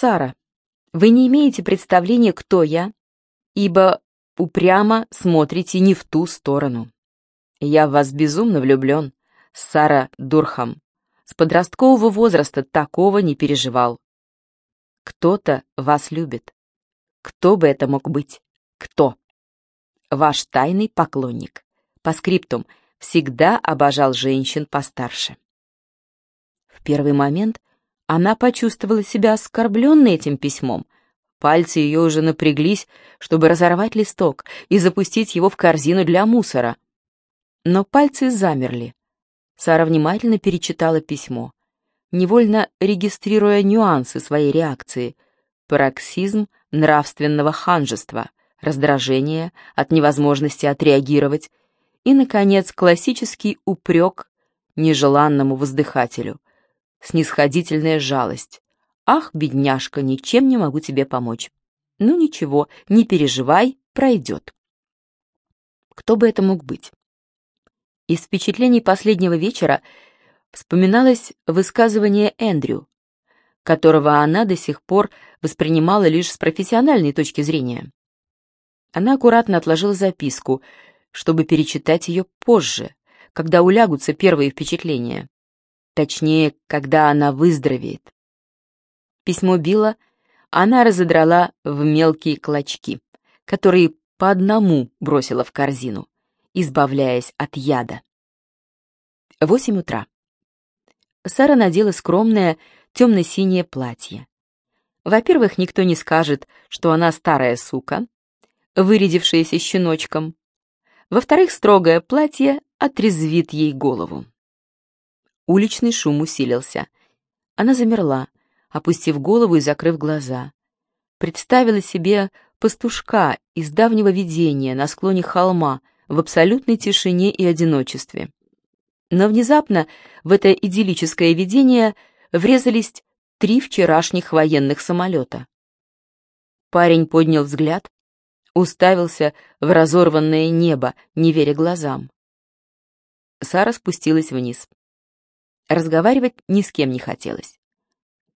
Сара, вы не имеете представления, кто я, ибо упрямо смотрите не в ту сторону. Я в вас безумно влюблен, Сара Дурхам. С подросткового возраста такого не переживал. Кто-то вас любит. Кто бы это мог быть? Кто? Ваш тайный поклонник. По скриптум, всегда обожал женщин постарше. В первый момент она почувствовала себя оскорбленной этим письмом. Пальцы ее уже напряглись, чтобы разорвать листок и запустить его в корзину для мусора. Но пальцы замерли. Сара внимательно перечитала письмо, невольно регистрируя нюансы своей реакции. Пароксизм нравственного ханжества, раздражение от невозможности отреагировать и, наконец, классический упрек нежеланному воздыхателю, снисходительная жалость. «Ах, бедняжка, ничем не могу тебе помочь». «Ну ничего, не переживай, пройдет». Кто бы это мог быть? Из впечатлений последнего вечера вспоминалось высказывание Эндрю, которого она до сих пор воспринимала лишь с профессиональной точки зрения. Она аккуратно отложила записку, чтобы перечитать ее позже, когда улягутся первые впечатления. Точнее, когда она выздоровеет. Письмо Билла она разодрала в мелкие клочки, которые по одному бросила в корзину избавляясь от яда. Восемь утра. Сара надела скромное темно-синее платье. Во-первых, никто не скажет, что она старая сука, вырядившаяся щеночком. Во-вторых, строгое платье отрезвит ей голову. Уличный шум усилился. Она замерла, опустив голову и закрыв глаза. Представила себе пастушка из давнего видения на склоне холма, в абсолютной тишине и одиночестве. Но внезапно в это идиллическое видение врезались три вчерашних военных самолета. Парень поднял взгляд, уставился в разорванное небо, не веря глазам. Сара спустилась вниз. Разговаривать ни с кем не хотелось.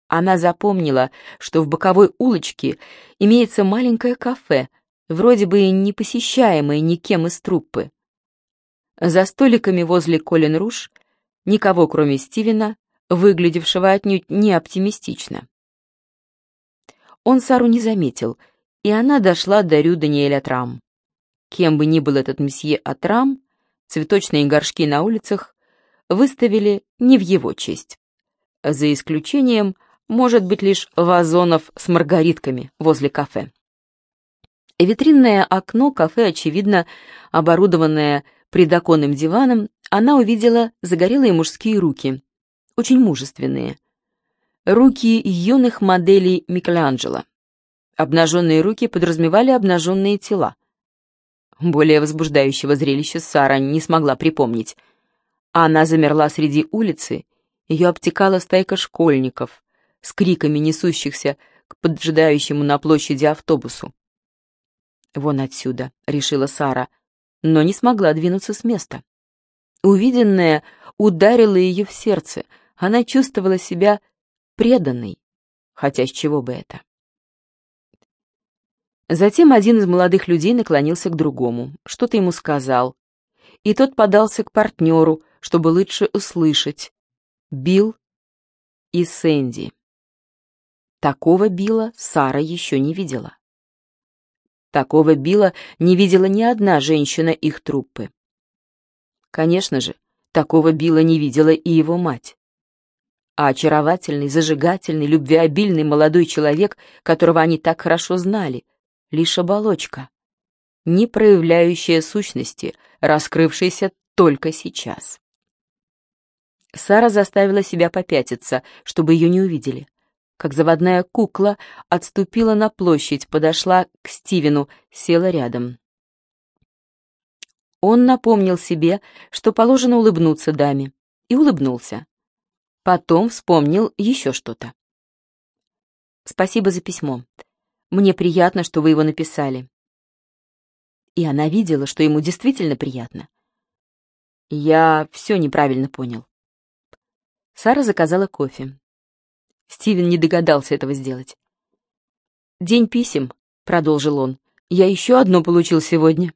Она запомнила, что в боковой улочке имеется маленькое кафе — вроде бы не посещаемые никем из труппы. За столиками возле Колин Руш никого, кроме Стивена, выглядевшего отнюдь не оптимистично. Он Сару не заметил, и она дошла до Рю Даниэля Трам. Кем бы ни был этот месье Атрам, цветочные горшки на улицах выставили не в его честь. За исключением, может быть, лишь вазонов с маргаритками возле кафе. Витринное окно кафе, очевидно, оборудованное предоконным диваном, она увидела загорелые мужские руки, очень мужественные. Руки юных моделей Микеланджело. Обнаженные руки подразумевали обнаженные тела. Более возбуждающего зрелища Сара не смогла припомнить. Она замерла среди улицы, ее обтекала стайка школьников с криками несущихся к поджидающему на площади автобусу. «Вон отсюда», — решила Сара, но не смогла двинуться с места. Увиденное ударило ее в сердце. Она чувствовала себя преданной, хотя с чего бы это? Затем один из молодых людей наклонился к другому, что-то ему сказал, и тот подался к партнеру, чтобы лучше услышать. Билл и Сэнди. Такого Билла Сара еще не видела. Такого Билла не видела ни одна женщина их труппы. Конечно же, такого Билла не видела и его мать. А очаровательный, зажигательный, любвеобильный молодой человек, которого они так хорошо знали, лишь оболочка, не проявляющая сущности, раскрывшаяся только сейчас. Сара заставила себя попятиться, чтобы ее не увидели как заводная кукла, отступила на площадь, подошла к Стивену, села рядом. Он напомнил себе, что положено улыбнуться даме, и улыбнулся. Потом вспомнил еще что-то. «Спасибо за письмо. Мне приятно, что вы его написали». И она видела, что ему действительно приятно. Я все неправильно понял. Сара заказала кофе. Стивен не догадался этого сделать. «День писем», — продолжил он. «Я еще одно получил сегодня».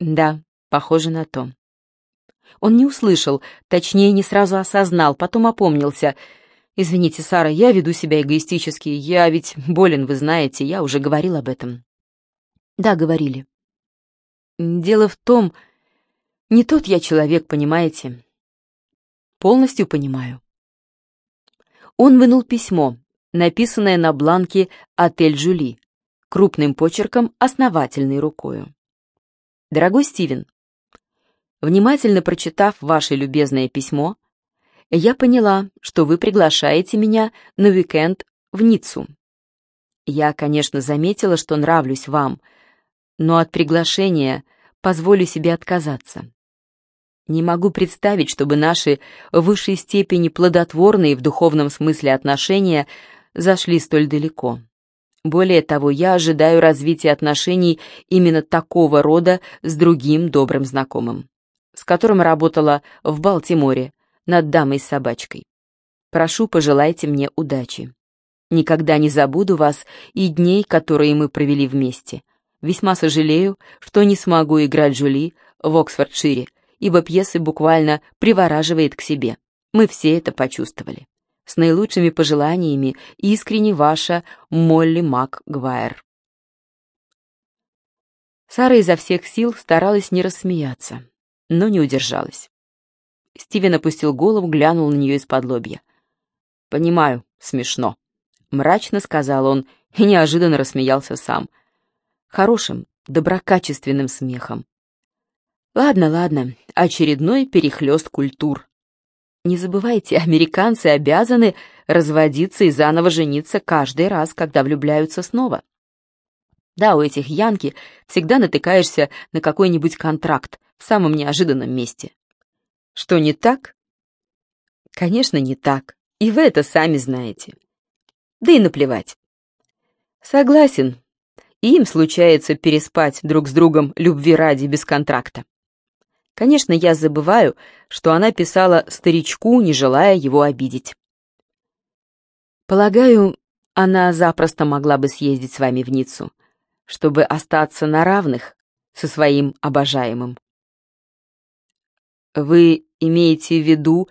«Да, похоже на то». Он не услышал, точнее, не сразу осознал, потом опомнился. «Извините, Сара, я веду себя эгоистически. Я ведь болен, вы знаете, я уже говорил об этом». «Да, говорили». «Дело в том, не тот я человек, понимаете?» «Полностью понимаю». Он вынул письмо, написанное на бланке «Отель Жюли», крупным почерком, основательной рукою. «Дорогой Стивен, Внимательно прочитав ваше любезное письмо, я поняла, что вы приглашаете меня на уикенд в Ниццу. Я, конечно, заметила, что нравлюсь вам, но от приглашения позволю себе отказаться. Не могу представить, чтобы наши в высшей степени плодотворные в духовном смысле отношения зашли столь далеко. Более того, я ожидаю развития отношений именно такого рода с другим добрым знакомым с которым работала в Балтиморе над дамой с собачкой. Прошу, пожелайте мне удачи. Никогда не забуду вас и дней, которые мы провели вместе. Весьма сожалею, что не смогу играть Жюли в Оксфордшире, ибо пьеса буквально привораживает к себе. Мы все это почувствовали. С наилучшими пожеланиями искренне ваша Молли МакГвайр. Сара изо всех сил старалась не рассмеяться но не удержалась. Стивен опустил голову, глянул на нее из-под лобья. «Понимаю, смешно», — мрачно сказал он и неожиданно рассмеялся сам. Хорошим, доброкачественным смехом. «Ладно, ладно, очередной перехлёст культур. Не забывайте, американцы обязаны разводиться и заново жениться каждый раз, когда влюбляются снова. Да, у этих янки всегда натыкаешься на какой-нибудь контракт, в самом неожиданном месте. Что не так? Конечно, не так, и вы это сами знаете. Да и наплевать. Согласен, им случается переспать друг с другом любви ради без контракта. Конечно, я забываю, что она писала старичку, не желая его обидеть. Полагаю, она запросто могла бы съездить с вами в Ниццу, чтобы остаться на равных со своим обожаемым. Вы имеете в виду,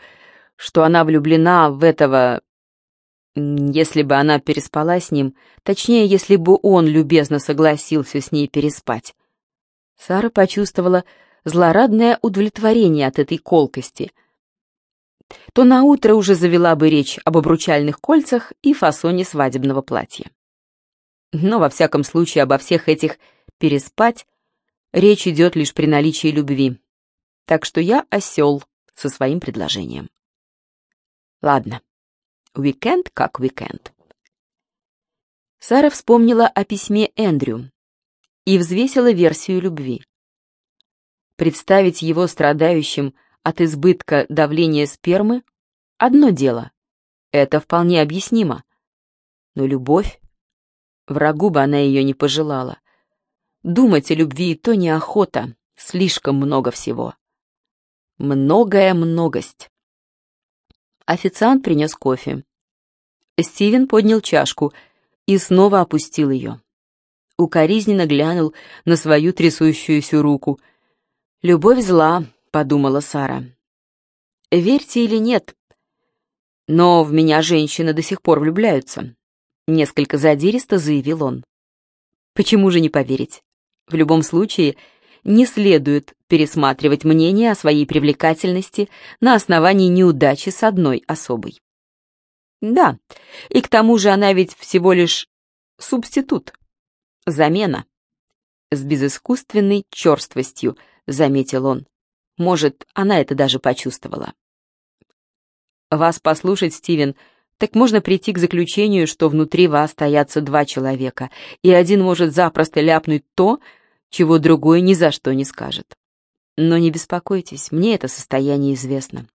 что она влюблена в этого... Если бы она переспала с ним, точнее, если бы он любезно согласился с ней переспать. Сара почувствовала злорадное удовлетворение от этой колкости. То наутро уже завела бы речь об обручальных кольцах и фасоне свадебного платья. Но, во всяком случае, обо всех этих «переспать» речь идет лишь при наличии любви так что я осел со своим предложением. Ладно, уикенд как уикенд. Сара вспомнила о письме Эндрю и взвесила версию любви. Представить его страдающим от избытка давления спермы — одно дело. Это вполне объяснимо. Но любовь... Врагу бы она ее не пожелала. Думать о любви и то неохота, слишком много всего. Многая многость. Официант принес кофе. Стивен поднял чашку и снова опустил ее. Укоризненно глянул на свою трясущуюся руку. «Любовь зла», — подумала Сара. «Верьте или нет, но в меня женщины до сих пор влюбляются», — несколько задиристо заявил он. «Почему же не поверить? В любом случае, — не следует пересматривать мнение о своей привлекательности на основании неудачи с одной особой. Да, и к тому же она ведь всего лишь субститут, замена. С безыскусственной черствостью, заметил он. Может, она это даже почувствовала. Вас послушать, Стивен, так можно прийти к заключению, что внутри вас стоятся два человека, и один может запросто ляпнуть то, чего другой ни за что не скажет. Но не беспокойтесь, мне это состояние известно.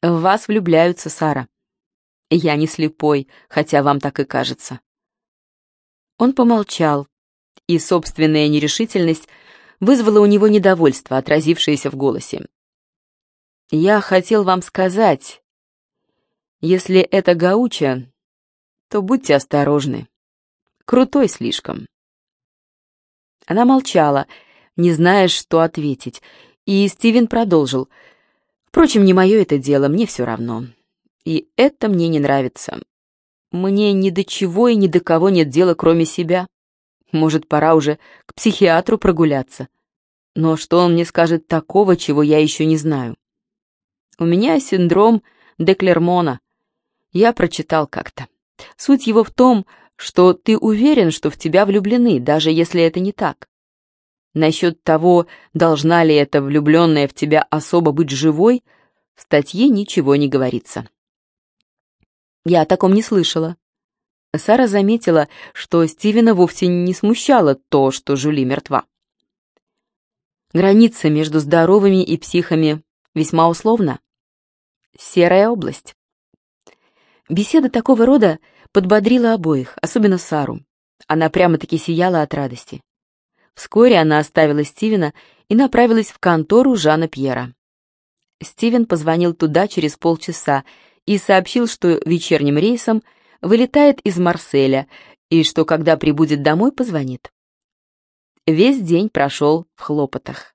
В вас влюбляются, Сара. Я не слепой, хотя вам так и кажется. Он помолчал, и собственная нерешительность вызвала у него недовольство, отразившееся в голосе. «Я хотел вам сказать, если это гауча, то будьте осторожны. Крутой слишком». Она молчала, не зная, что ответить, и Стивен продолжил. «Впрочем, не мое это дело, мне все равно. И это мне не нравится. Мне ни до чего и ни до кого нет дела, кроме себя. Может, пора уже к психиатру прогуляться. Но что он мне скажет такого, чего я еще не знаю? У меня синдром Деклермона. Я прочитал как-то. Суть его в том, что ты уверен, что в тебя влюблены, даже если это не так. Насчет того, должна ли эта влюбленная в тебя особо быть живой, в статье ничего не говорится. Я о таком не слышала. Сара заметила, что Стивена вовсе не смущало то, что Жули мертва. Граница между здоровыми и психами весьма условна. Серая область. Беседа такого рода подбодрила обоих, особенно Сару. Она прямо-таки сияла от радости. Вскоре она оставила Стивена и направилась в контору Жана Пьера. Стивен позвонил туда через полчаса и сообщил, что вечерним рейсом вылетает из Марселя и что, когда прибудет домой, позвонит. Весь день прошел в хлопотах.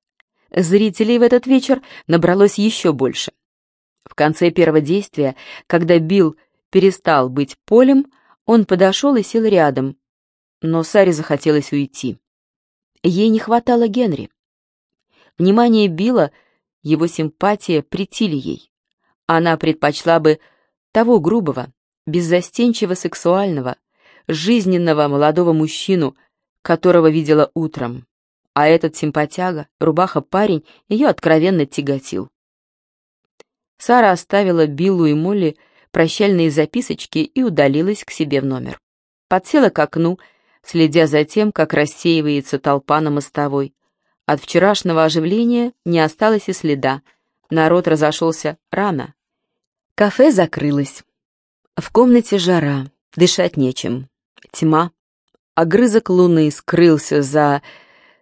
Зрителей в этот вечер набралось еще больше. В конце первого действия, когда Билл перестал быть полем, он подошел и сел рядом, но Саре захотелось уйти. Ей не хватало Генри. Внимание Билла, его симпатия притили ей. Она предпочла бы того грубого, беззастенчиво сексуального, жизненного молодого мужчину, которого видела утром. А этот симпатяга, рубаха-парень, ее откровенно тяготил. Сара оставила Биллу и Молли прощальные записочки и удалилась к себе в номер. Подсела к окну, следя за тем, как рассеивается толпа на мостовой. От вчерашнего оживления не осталось и следа. Народ разошелся рано. Кафе закрылось. В комнате жара, дышать нечем. Тьма. Огрызок луны скрылся за,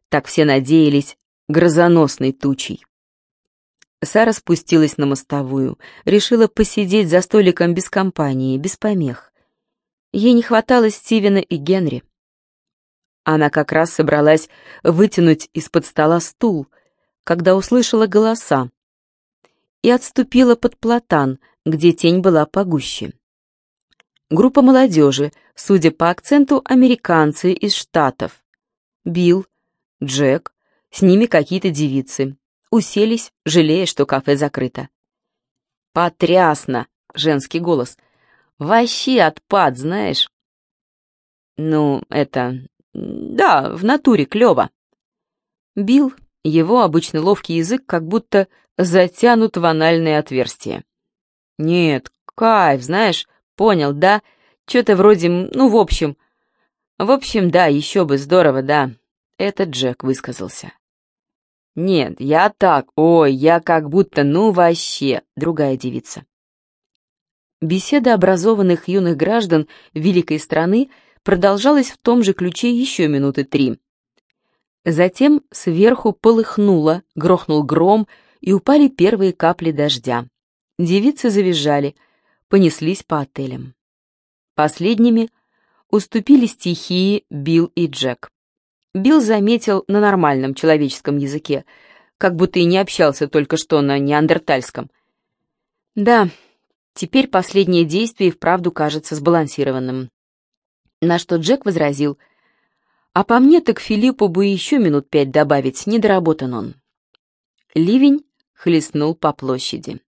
так все надеялись, грозоносной тучей. Сара спустилась на мостовую, решила посидеть за столиком без компании, без помех. Ей не хватало Стивена и Генри. Она как раз собралась вытянуть из-под стола стул, когда услышала голоса, и отступила под платан, где тень была погуще. Группа молодежи, судя по акценту, американцы из Штатов. Билл, Джек, с ними какие-то девицы. Уселись, жалея, что кафе закрыто. «Потрясно!» — женский голос. «Вообще отпад, знаешь?» «Ну, это... Да, в натуре клево». Билл, его обычно ловкий язык как будто затянут в анальное отверстие. «Нет, кайф, знаешь, понял, да? Что-то вроде, ну, в общем...» «В общем, да, еще бы, здорово, да». Это Джек высказался. «Нет, я так, ой, я как будто, ну вообще...» Другая девица. Беседа образованных юных граждан великой страны продолжалась в том же ключе еще минуты три. Затем сверху полыхнуло, грохнул гром, и упали первые капли дождя. Девицы завизжали, понеслись по отелям. Последними уступили стихии Билл и Джек. Билл заметил на нормальном человеческом языке, как будто и не общался только что на неандертальском. Да, теперь последнее действие вправду кажется сбалансированным. На что Джек возразил, а по мне так Филиппу бы еще минут пять добавить, недоработан он. Ливень хлестнул по площади.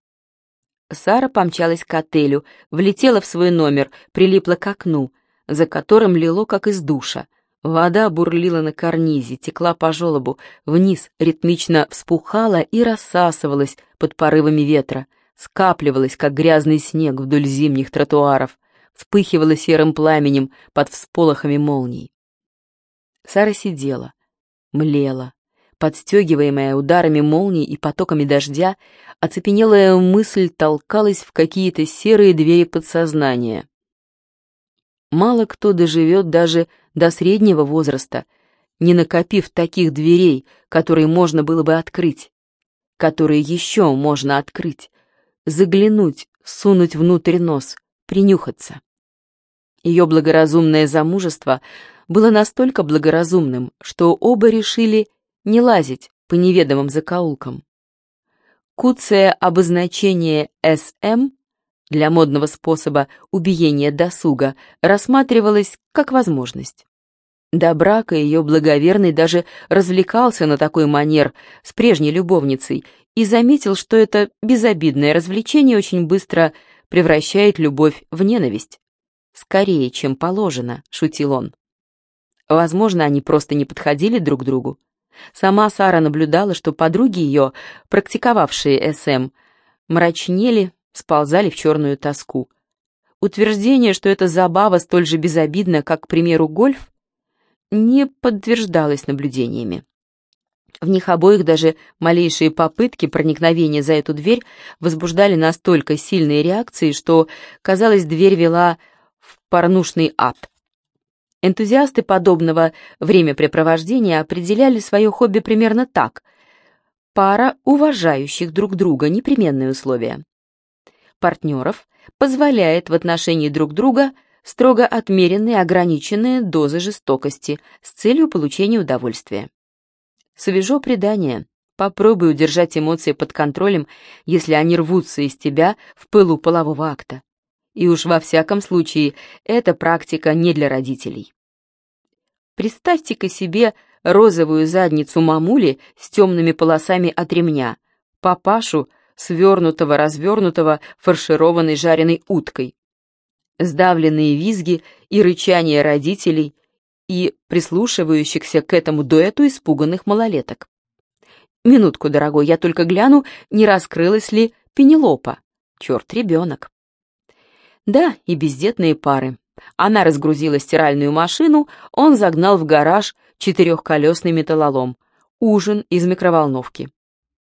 Сара помчалась к отелю, влетела в свой номер, прилипла к окну, за которым лило, как из душа. Вода бурлила на карнизе, текла по желобу, вниз, ритмично вспухала и рассасывалась под порывами ветра, скапливалась, как грязный снег вдоль зимних тротуаров, вспыхивала серым пламенем под всполохами молний. Сара сидела, млела, подстегиваемая ударами молний и потоками дождя, оцепенелая мысль толкалась в какие-то серые двери подсознания. Мало кто доживет даже до среднего возраста, не накопив таких дверей, которые можно было бы открыть, которые еще можно открыть, заглянуть, сунуть внутрь нос, принюхаться. Ее благоразумное замужество было настолько благоразумным, что оба решили не лазить по неведомым закоулкам. Куцее обозначение «СМ» для модного способа убиения досуга рассматривалось как возможность. До брака ее благоверный даже развлекался на такой манер с прежней любовницей и заметил, что это безобидное развлечение очень быстро превращает любовь в ненависть. «Скорее, чем положено», — шутил он. Возможно, они просто не подходили друг другу. Сама Сара наблюдала, что подруги ее, практиковавшие СМ, мрачнели, сползали в черную тоску. Утверждение, что эта забава столь же безобидна, как, к примеру, гольф, не подтверждалось наблюдениями. В них обоих даже малейшие попытки проникновения за эту дверь возбуждали настолько сильные реакции, что, казалось, дверь вела в порнушный ад. Энтузиасты подобного времяпрепровождения определяли свое хобби примерно так. Пара уважающих друг друга, непременные условия. Партнеров позволяет в отношении друг друга строго отмеренные ограниченные дозы жестокости с целью получения удовольствия. Свежо предание. Попробуй удержать эмоции под контролем, если они рвутся из тебя в пылу полового акта. И уж во всяком случае, эта практика не для родителей. Представьте-ка себе розовую задницу мамули с темными полосами от ремня, папашу, свернутого, развернутого, фаршированной жареной уткой. Сдавленные визги и рычания родителей и прислушивающихся к этому дуэту испуганных малолеток. Минутку, дорогой, я только гляну, не раскрылась ли Пенелопа. Черт, ребенок. Да, и бездетные пары. Она разгрузила стиральную машину, он загнал в гараж четырехколесный металлолом. Ужин из микроволновки.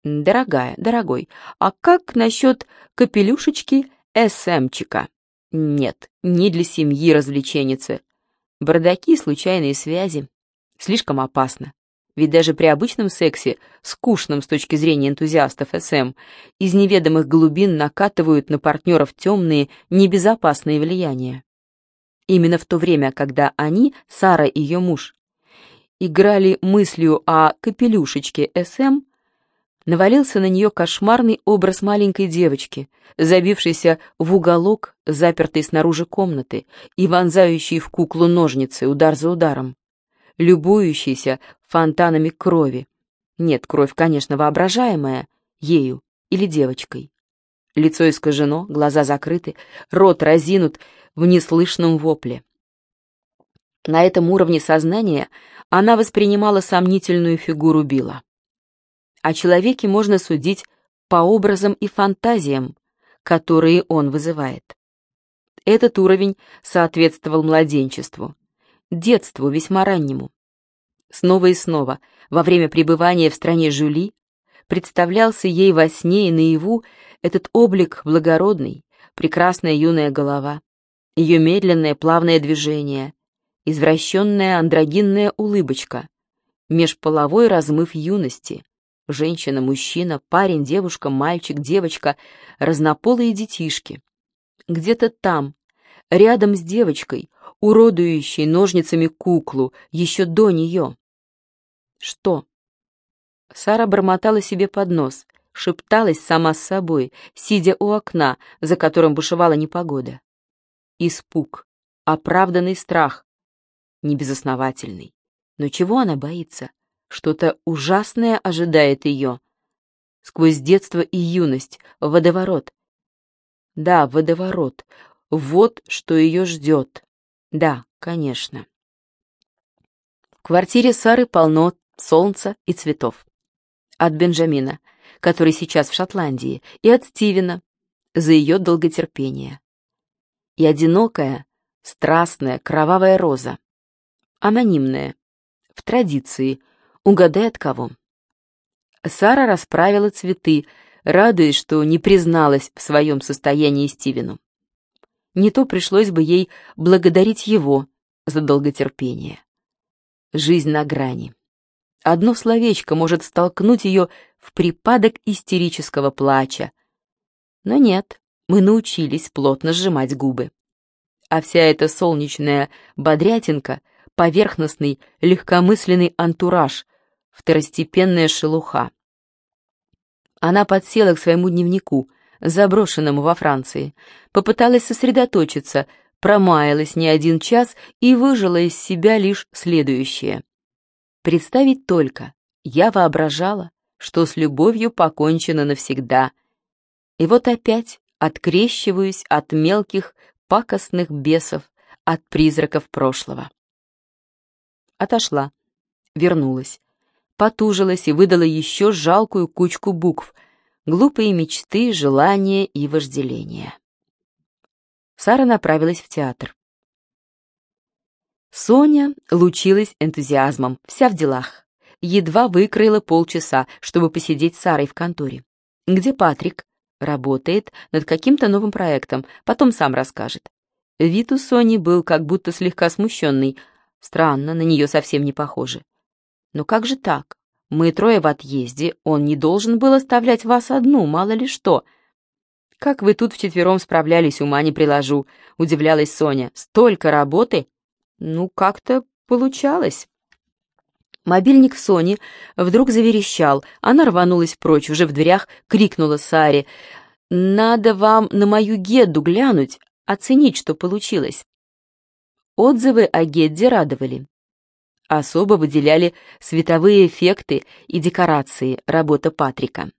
Дорогая, дорогой, а как насчет капелюшечки СМчика? Нет, не для семьи развлеченницы. Бардаки, случайные связи. Слишком опасно. Ведь даже при обычном сексе, скучном с точки зрения энтузиастов СМ, из неведомых глубин накатывают на партнеров темные, небезопасные влияния. Именно в то время, когда они, Сара и ее муж, играли мыслью о капелюшечке СМ, навалился на нее кошмарный образ маленькой девочки, забившейся в уголок, запертой снаружи комнаты и вонзающей в куклу ножницы удар за ударом любующийся фонтанами крови. Нет, кровь, конечно, воображаемая, ею или девочкой. Лицо искажено, глаза закрыты, рот разинут в неслышном вопле. На этом уровне сознания она воспринимала сомнительную фигуру Билла. О человеке можно судить по образам и фантазиям, которые он вызывает. Этот уровень соответствовал младенчеству детству весьма раннему. Снова и снова, во время пребывания в стране Жюли, представлялся ей во сне и наяву этот облик благородный, прекрасная юная голова, ее медленное плавное движение, извращенная андрогинная улыбочка, межполовой размыв юности, женщина, мужчина, парень, девушка, мальчик, девочка, разнополые детишки. Где-то там, рядом с девочкой, уродующей ножницами куклу, еще до нее. Что? Сара бормотала себе под нос, шепталась сама с собой, сидя у окна, за которым бушевала непогода. Испуг, оправданный страх, небезосновательный. Но чего она боится? Что-то ужасное ожидает ее. Сквозь детство и юность, водоворот. Да, водоворот. Вот что ее ждет. Да, конечно. В квартире Сары полно солнца и цветов. От Бенджамина, который сейчас в Шотландии, и от Стивена за ее долготерпение. И одинокая, страстная, кровавая роза. Анонимная, в традиции, угадай от кого. Сара расправила цветы, радуясь, что не призналась в своем состоянии Стивену не то пришлось бы ей благодарить его за долготерпение. Жизнь на грани. Одно словечко может столкнуть ее в припадок истерического плача. Но нет, мы научились плотно сжимать губы. а вся эта солнечная бодрятинка — поверхностный, легкомысленный антураж, второстепенная шелуха. Она подсела к своему дневнику, заброшенному во Франции, попыталась сосредоточиться, промаялась не один час и выжила из себя лишь следующее. Представить только, я воображала, что с любовью покончено навсегда. И вот опять открещиваюсь от мелких пакостных бесов, от призраков прошлого. Отошла, вернулась, потужилась и выдала еще жалкую кучку букв, глупые мечты, желания и вожделения. Сара направилась в театр. Соня лучилась энтузиазмом, вся в делах. Едва выкроила полчаса, чтобы посидеть с Сарой в конторе. Где Патрик? Работает над каким-то новым проектом, потом сам расскажет. Вид у Сони был как будто слегка смущенный. Странно, на нее совсем не похоже. Но как же так? Мы трое в отъезде, он не должен был оставлять вас одну, мало ли что. Как вы тут вчетвером справлялись, ума не приложу, удивлялась Соня. Столько работы? Ну, как-то получалось. Мобильник Сони вдруг заверещал. Она рванулась прочь, уже в дверях крикнула Саре. «Надо вам на мою Гедду глянуть, оценить, что получилось». Отзывы о Гедде радовали. Особо выделяли световые эффекты и декорации, работа Патрика.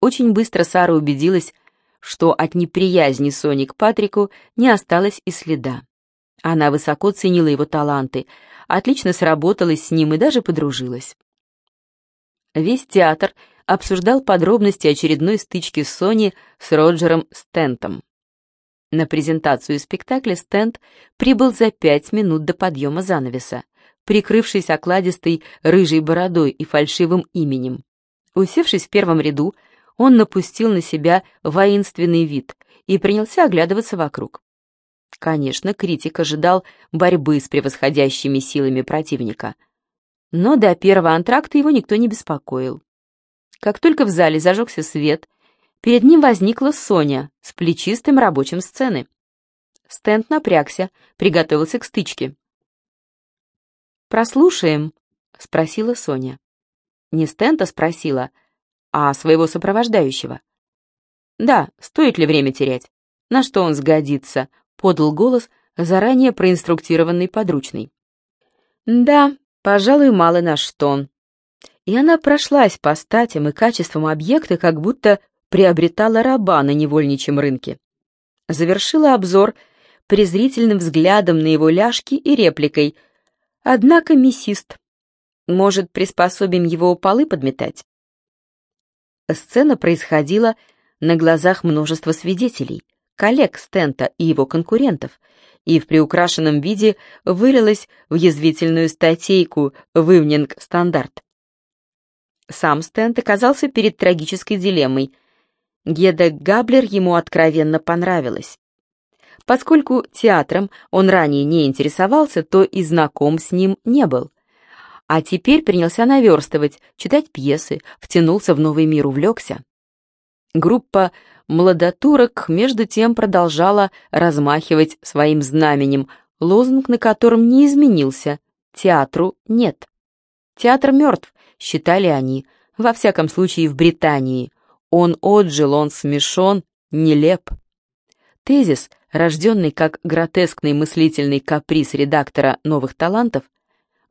Очень быстро Сара убедилась, что от неприязни Сони к Патрику не осталось и следа. Она высоко ценила его таланты, отлично сработалась с ним и даже подружилась. Весь театр обсуждал подробности очередной стычки Сони с Роджером Стентом. На презентацию спектакля Стент прибыл за пять минут до подъема занавеса прикрывшись окладистой рыжей бородой и фальшивым именем. Усевшись в первом ряду, он напустил на себя воинственный вид и принялся оглядываться вокруг. Конечно, критик ожидал борьбы с превосходящими силами противника. Но до первого антракта его никто не беспокоил. Как только в зале зажегся свет, перед ним возникла Соня с плечистым рабочим сцены. Стенд напрягся, приготовился к стычке. «Прослушаем?» — спросила Соня. Не Стента спросила, а своего сопровождающего. «Да, стоит ли время терять? На что он сгодится?» — подал голос заранее проинструктированный подручный. «Да, пожалуй, мало на что». И она прошлась по статям и качествам объекта, как будто приобретала раба на невольничьем рынке. Завершила обзор презрительным взглядом на его ляжки и репликой — Однако мясист. Может, приспособим его полы подметать? Сцена происходила на глазах множества свидетелей, коллег Стента и его конкурентов, и в приукрашенном виде вылилась в язвительную статейку в Ивнинг Стандарт. Сам Стент оказался перед трагической дилеммой. Геда Габлер ему откровенно понравилась. Поскольку театром он ранее не интересовался, то и знаком с ним не был. А теперь принялся наверстывать, читать пьесы, втянулся в новый мир, увлекся. Группа младотурок между тем продолжала размахивать своим знаменем, лозунг на котором не изменился «Театру нет». Театр мертв, считали они, во всяком случае в Британии. Он отжил, он смешон, нелеп. Тезис, рожденный как гротескный мыслительный каприз редактора «Новых талантов»,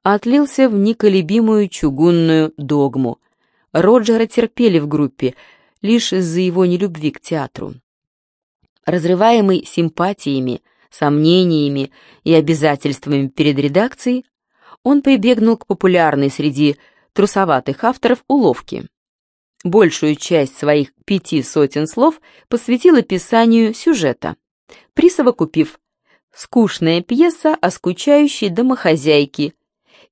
отлился в неколебимую чугунную догму. Роджера терпели в группе лишь из-за его нелюбви к театру. Разрываемый симпатиями, сомнениями и обязательствами перед редакцией, он прибегнул к популярной среди трусоватых авторов уловке. Большую часть своих пяти сотен слов посвятил описанию сюжета присовокупив «Скучная пьеса о скучающей домохозяйке»,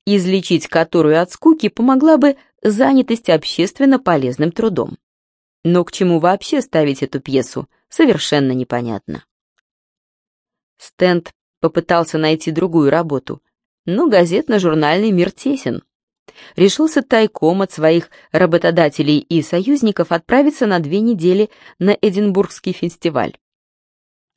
излечить которую от скуки помогла бы занятость общественно полезным трудом. Но к чему вообще ставить эту пьесу, совершенно непонятно. Стенд попытался найти другую работу, но газетно-журнальный мир тесен. Решился тайком от своих работодателей и союзников отправиться на две недели на Эдинбургский фестиваль.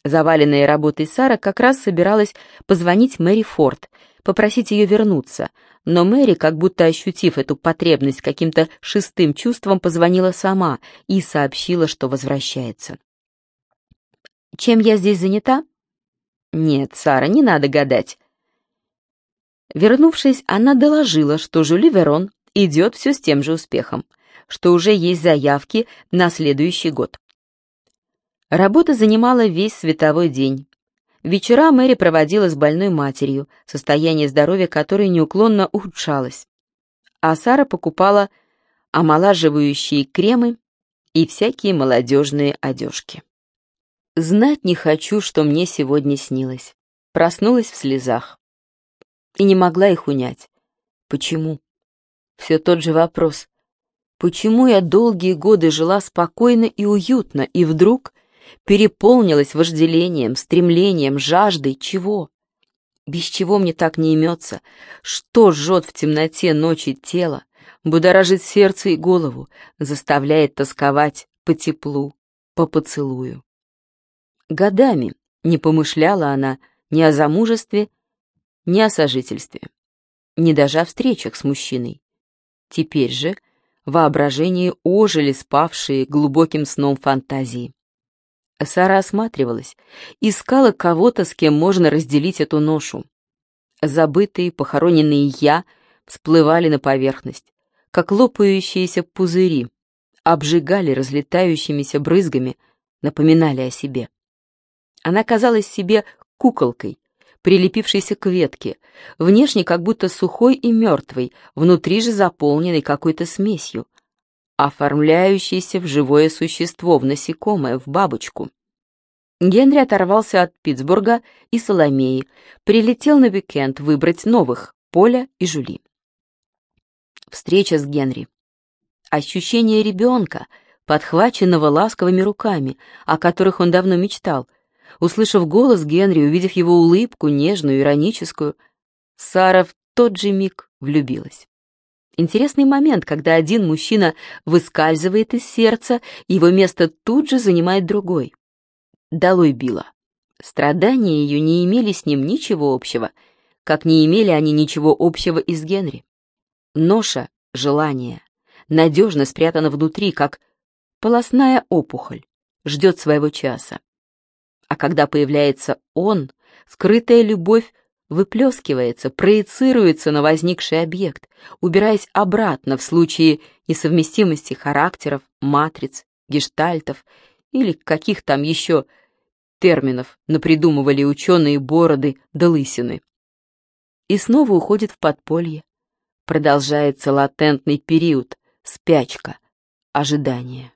Заваленная работой Сара как раз собиралась позвонить Мэри Форд, попросить ее вернуться, но Мэри, как будто ощутив эту потребность каким-то шестым чувством, позвонила сама и сообщила, что возвращается. «Чем я здесь занята?» «Нет, Сара, не надо гадать». Вернувшись, она доложила, что Жюли Верон идет все с тем же успехом, что уже есть заявки на следующий год. Работа занимала весь световой день. Вечера Мэри проводила с больной матерью, состояние здоровья которой неуклонно ухудшалось. А Сара покупала омолаживающие кремы и всякие молодежные одежки. Знать не хочу, что мне сегодня снилось. Проснулась в слезах. И не могла их унять. Почему? Все тот же вопрос. Почему я долгие годы жила спокойно и уютно, и вдруг переполнилась вожделением, стремлением, жаждой чего? Без чего мне так не имется? Что жжет в темноте ночи тело, будоражит сердце и голову, заставляет тосковать по теплу, по поцелую? Годами не помышляла она ни о замужестве, ни о сожительстве, ни даже о встречах с мужчиной. Теперь же воображение ожили спавшие глубоким сном фантазии. Сара осматривалась, искала кого-то, с кем можно разделить эту ношу. Забытые, похороненные «я» всплывали на поверхность, как лопающиеся пузыри, обжигали разлетающимися брызгами, напоминали о себе. Она казалась себе куколкой, прилепившейся к ветке, внешне как будто сухой и мертвой, внутри же заполненной какой-то смесью, оформляющейся в живое существо, в насекомое, в бабочку. Генри оторвался от Питтсбурга и Соломеи, прилетел на уикенд выбрать новых, Поля и Жули. Встреча с Генри. Ощущение ребенка, подхваченного ласковыми руками, о которых он давно мечтал — Услышав голос Генри, увидев его улыбку, нежную, ироническую, Сара в тот же миг влюбилась. Интересный момент, когда один мужчина выскальзывает из сердца, его место тут же занимает другой. Долой Билла. Страдания ее не имели с ним ничего общего, как не имели они ничего общего и с Генри. Ноша, желание, надежно спрятана внутри, как полостная опухоль, ждет своего часа. А когда появляется он, скрытая любовь выплескивается, проецируется на возникший объект, убираясь обратно в случае несовместимости характеров, матриц, гештальтов или каких там еще терминов напридумывали ученые бороды да лысины. И снова уходит в подполье. Продолжается латентный период, спячка, ожидание.